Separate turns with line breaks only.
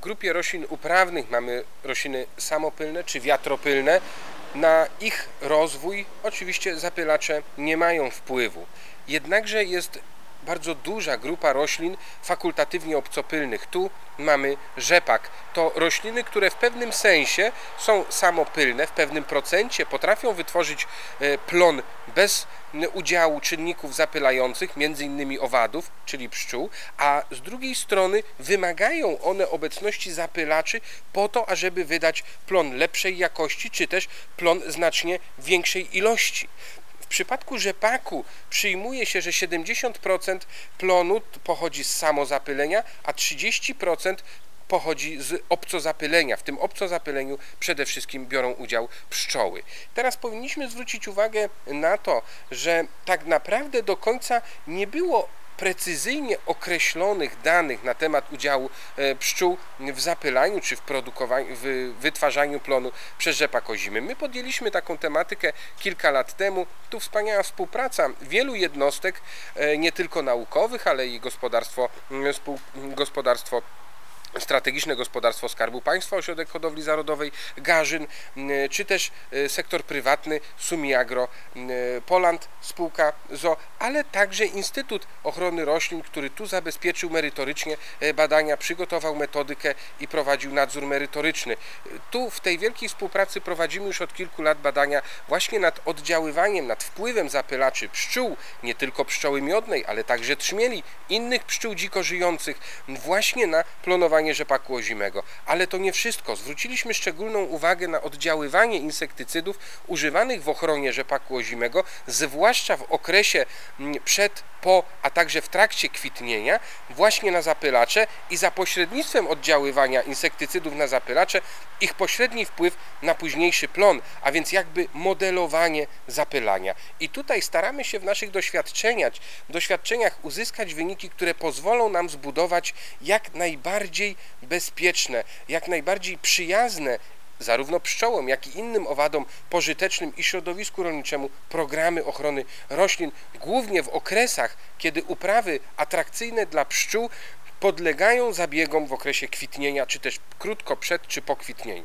W grupie roślin uprawnych mamy rośliny samopylne czy wiatropylne. Na ich rozwój oczywiście zapylacze nie mają wpływu. Jednakże jest bardzo duża grupa roślin fakultatywnie obcopylnych. Tu mamy rzepak. To rośliny, które w pewnym sensie są samopylne, w pewnym procencie potrafią wytworzyć e, plon bez udziału czynników zapylających, między innymi owadów, czyli pszczół, a z drugiej strony wymagają one obecności zapylaczy po to, ażeby wydać plon lepszej jakości, czy też plon znacznie większej ilości. Przypadku rzepaku przyjmuje się, że 70% plonu pochodzi z samozapylenia, a 30% pochodzi z obcozapylenia. W tym obcozapyleniu przede wszystkim biorą udział pszczoły. Teraz powinniśmy zwrócić uwagę na to, że tak naprawdę do końca nie było precyzyjnie określonych danych na temat udziału e, pszczół w zapylaniu czy w produkowaniu, w wytwarzaniu plonu przez rzepak ozimy. My podjęliśmy taką tematykę kilka lat temu. Tu wspaniała współpraca wielu jednostek, e, nie tylko naukowych, ale i gospodarstwo, gospodarstwo strategiczne gospodarstwo Skarbu Państwa, Ośrodek Hodowli Zarodowej Garzyn, czy też e, sektor prywatny Sumiagro m, Poland, spółka ZO, ale także Instytut Ochrony Roślin, który tu zabezpieczył merytorycznie e, badania, przygotował metodykę i prowadził nadzór merytoryczny. E, Tu w tej wielkiej współpracy prowadzimy już od kilku lat badania właśnie nad oddziaływaniem, nad wpływem zapylaczy pszczół, nie tylko pszczoły miodnej, ale także trzmieli, innych pszczół dziko żyjących, właśnie na plonowanie rzepaku ozimego. Ale to nie wszystko. Zwróciliśmy szczególną uwagę na oddziaływanie insektycydów używanych w ochronie rzepaku ozimego, zwłaszcza w okresie mm, przed, po, a także w trakcie kwitnienia, właśnie na zapylacze i za pośrednictwem oddziaływania insektycydów na zapylacze ich pośredni wpływ na późniejszy plon, a więc jakby modelowanie zapylania. I tutaj staramy się w naszych doświadczeniach, doświadczeniach uzyskać wyniki, które pozwolą nam zbudować jak najbardziej bezpieczne, jak najbardziej przyjazne zarówno pszczołom, jak i innym owadom pożytecznym i środowisku rolniczemu programy ochrony roślin, głównie w okresach, kiedy uprawy atrakcyjne dla pszczół podlegają zabiegom w okresie kwitnienia, czy też krótko przed czy po kwitnieniu.